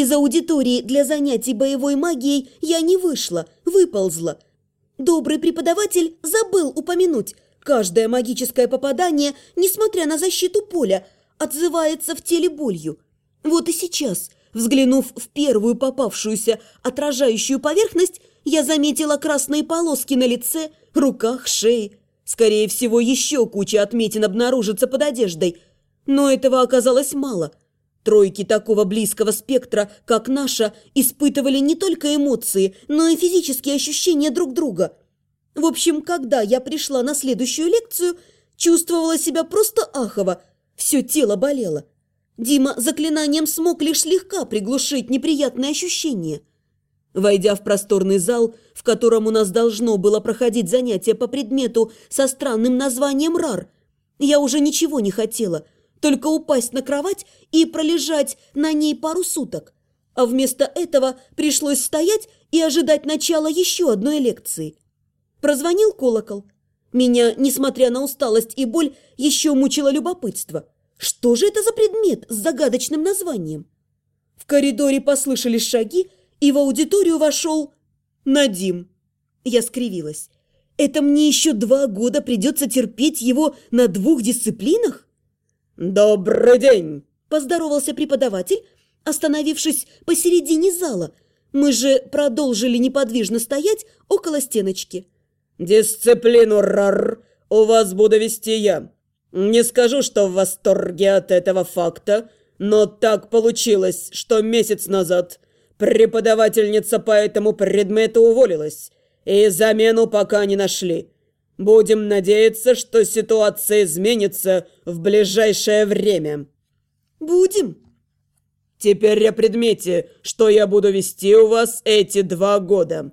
Из аудитории для занятий боевой магией я не вышла, выползла. Добрый преподаватель забыл упомянуть, каждое магическое попадание, несмотря на защиту поля, отзывается в теле болью. Вот и сейчас, взглянув в первую попавшуюся отражающую поверхность, я заметила красные полоски на лице, руках, шее. Скорее всего, еще куча отметин обнаружится под одеждой. Но этого оказалось мало. Тройки такого близкого спектра, как наша, испытывали не только эмоции, но и физические ощущения друг друга. В общем, когда я пришла на следующую лекцию, чувствовала себя просто ахово, все тело болело. Дима заклинанием смог лишь слегка приглушить неприятные ощущения. Войдя в просторный зал, в котором у нас должно было проходить занятие по предмету со странным названием «РАР», я уже ничего не хотела – только упасть на кровать и пролежать на ней пару суток. А вместо этого пришлось стоять и ожидать начала еще одной лекции. Прозвонил колокол. Меня, несмотря на усталость и боль, еще мучило любопытство. Что же это за предмет с загадочным названием? В коридоре послышались шаги, и в аудиторию вошел Надим. Я скривилась. Это мне еще два года придется терпеть его на двух дисциплинах? «Добрый день!» – поздоровался преподаватель, остановившись посередине зала. Мы же продолжили неподвижно стоять около стеночки. «Дисциплину РАР у вас буду вести я. Не скажу, что в восторге от этого факта, но так получилось, что месяц назад преподавательница по этому предмету уволилась, и замену пока не нашли. Будем надеяться, что ситуация изменится в ближайшее время. Будем. Теперь о предмете, что я буду вести у вас эти два года.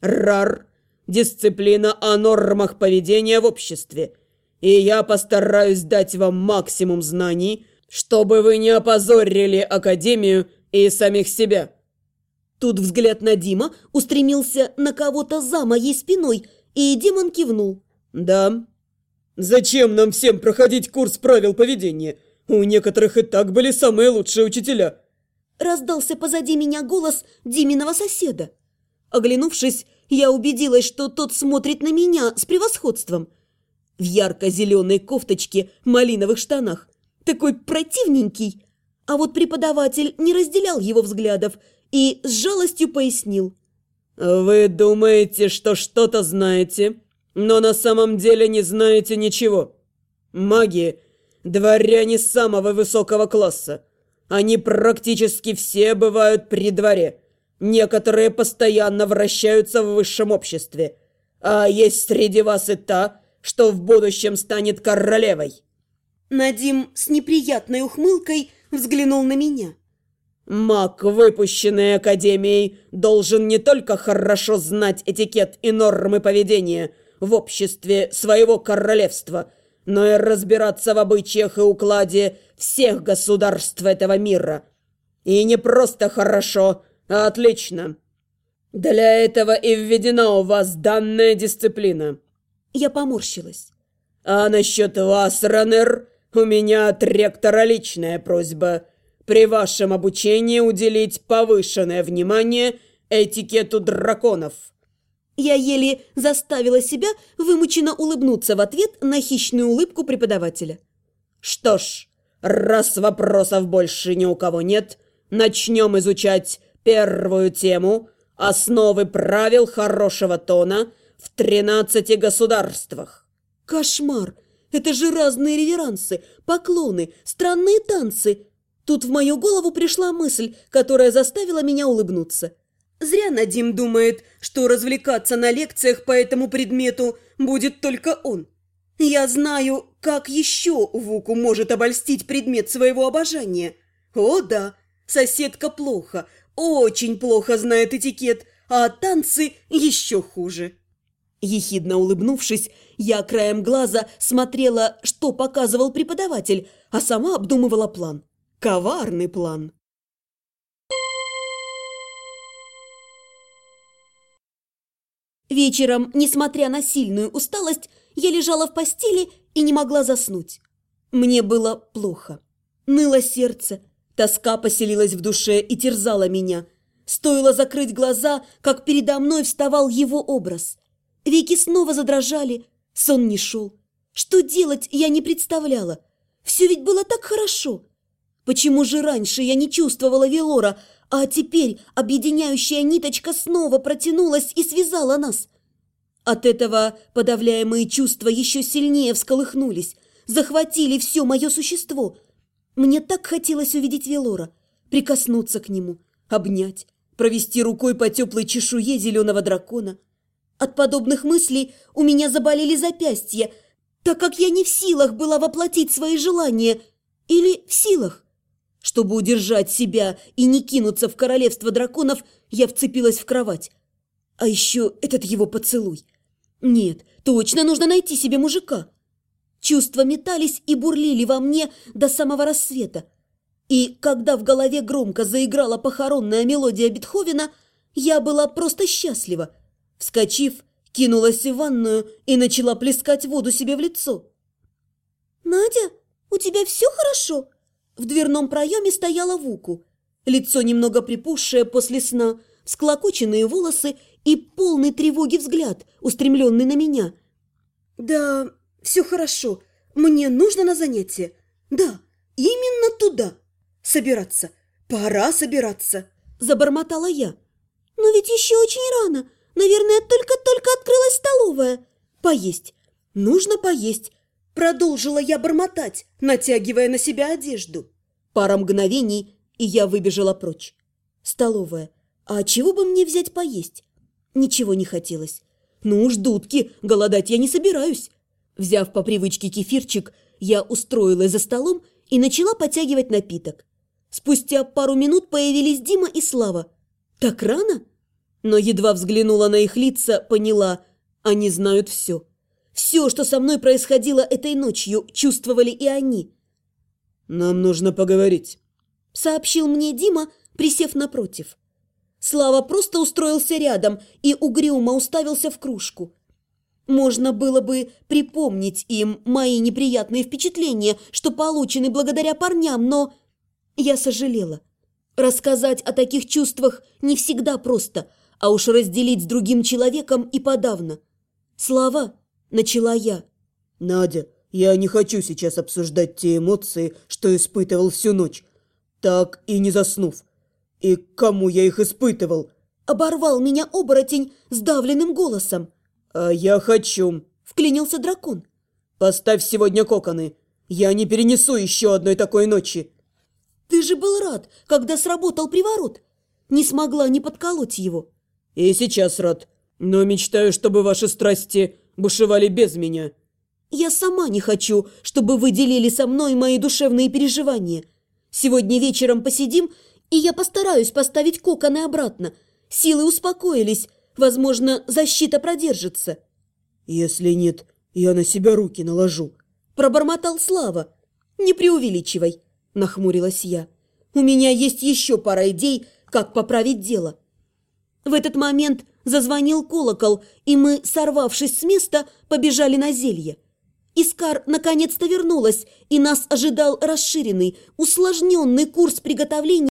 РАР – дисциплина о нормах поведения в обществе. И я постараюсь дать вам максимум знаний, чтобы вы не опозорили Академию и самих себя. Тут взгляд на Дима устремился на кого-то за моей спиной – и демон кивнул. «Да». «Зачем нам всем проходить курс правил поведения? У некоторых и так были самые лучшие учителя». Раздался позади меня голос Диминого соседа. Оглянувшись, я убедилась, что тот смотрит на меня с превосходством. В ярко-зеленой кофточке, малиновых штанах. Такой противненький. А вот преподаватель не разделял его взглядов и с жалостью пояснил. «Вы думаете, что что-то знаете, но на самом деле не знаете ничего. Маги – дворяне самого высокого класса. Они практически все бывают при дворе. Некоторые постоянно вращаются в высшем обществе. А есть среди вас и та, что в будущем станет королевой». Надим с неприятной ухмылкой взглянул на меня. Маг, выпущенный Академией, должен не только хорошо знать этикет и нормы поведения в обществе своего королевства, но и разбираться в обычаях и укладе всех государств этого мира. И не просто хорошо, а отлично. Для этого и введена у вас данная дисциплина. Я поморщилась. А насчет вас, Ранер, у меня от ректора личная просьба – при вашем обучении уделить повышенное внимание этикету драконов». Я еле заставила себя вымученно улыбнуться в ответ на хищную улыбку преподавателя. «Что ж, раз вопросов больше ни у кого нет, начнем изучать первую тему «Основы правил хорошего тона в тринадцати государствах». «Кошмар! Это же разные реверансы, поклоны, странные танцы, Тут в мою голову пришла мысль, которая заставила меня улыбнуться. Зря Надим думает, что развлекаться на лекциях по этому предмету будет только он. Я знаю, как еще Вуку может обольстить предмет своего обожания. О да, соседка плохо, очень плохо знает этикет, а танцы еще хуже. Ехидно улыбнувшись, я краем глаза смотрела, что показывал преподаватель, а сама обдумывала план. Коварный план. Вечером, несмотря на сильную усталость, я лежала в постели и не могла заснуть. Мне было плохо. Ныло сердце, Тоска поселилась в душе и терзала меня. Стоило закрыть глаза, как передо мной вставал его образ. Веки снова задрожали, сон не шел. Что делать, я не представляла. Все ведь было так хорошо. Почему же раньше я не чувствовала Велора, а теперь объединяющая ниточка снова протянулась и связала нас? От этого подавляемые чувства еще сильнее всколыхнулись, захватили все мое существо. Мне так хотелось увидеть Велора, прикоснуться к нему, обнять, провести рукой по теплой чешуе зеленого дракона. От подобных мыслей у меня заболели запястья, так как я не в силах была воплотить свои желания. Или в силах. Чтобы удержать себя и не кинуться в королевство драконов, я вцепилась в кровать. А еще этот его поцелуй. Нет, точно нужно найти себе мужика. Чувства метались и бурлили во мне до самого рассвета. И когда в голове громко заиграла похоронная мелодия Бетховена, я была просто счастлива. Вскочив, кинулась в ванную и начала плескать воду себе в лицо. «Надя, у тебя все хорошо?» В дверном проеме стояла Вуку. Лицо немного припухшее после сна, склокоченные волосы и полный тревоги взгляд, устремленный на меня. «Да, все хорошо. Мне нужно на занятие. Да, именно туда. Собираться. Пора собираться», – забормотала я. «Но ведь еще очень рано. Наверное, только-только открылась столовая. Поесть. Нужно поесть. Продолжила я бормотать, натягивая на себя одежду. Пара мгновений, и я выбежала прочь. Столовая. А чего бы мне взять поесть? Ничего не хотелось. Ну уж, дудки, голодать я не собираюсь. Взяв по привычке кефирчик, я устроилась за столом и начала потягивать напиток. Спустя пару минут появились Дима и Слава. Так рано? Но едва взглянула на их лица, поняла, они знают все. Все, что со мной происходило этой ночью, чувствовали и они. «Нам нужно поговорить», — сообщил мне Дима, присев напротив. Слава просто устроился рядом и угрюмо уставился в кружку. Можно было бы припомнить им мои неприятные впечатления, что получены благодаря парням, но я сожалела. Рассказать о таких чувствах не всегда просто, а уж разделить с другим человеком и подавно. Слава начала я. «Надя, я не хочу сейчас обсуждать те эмоции, что испытывал всю ночь, так и не заснув. И кому я их испытывал?» Оборвал меня оборотень сдавленным голосом. «А я хочу», — вклинился дракон. «Поставь сегодня коконы. Я не перенесу еще одной такой ночи». «Ты же был рад, когда сработал приворот. Не смогла не подколоть его». «И сейчас рад. Но мечтаю, чтобы ваши страсти бушевали без меня. Я сама не хочу, чтобы вы делили со мной мои душевные переживания. Сегодня вечером посидим, и я постараюсь поставить коконы обратно. Силы успокоились, возможно, защита продержится. Если нет, я на себя руки наложу. Пробормотал Слава. Не преувеличивай, нахмурилась я. У меня есть еще пара идей, как поправить дело. В этот момент Зазвонил колокол, и мы, сорвавшись с места, побежали на зелье. Искар наконец-то вернулась, и нас ожидал расширенный, усложненный курс приготовления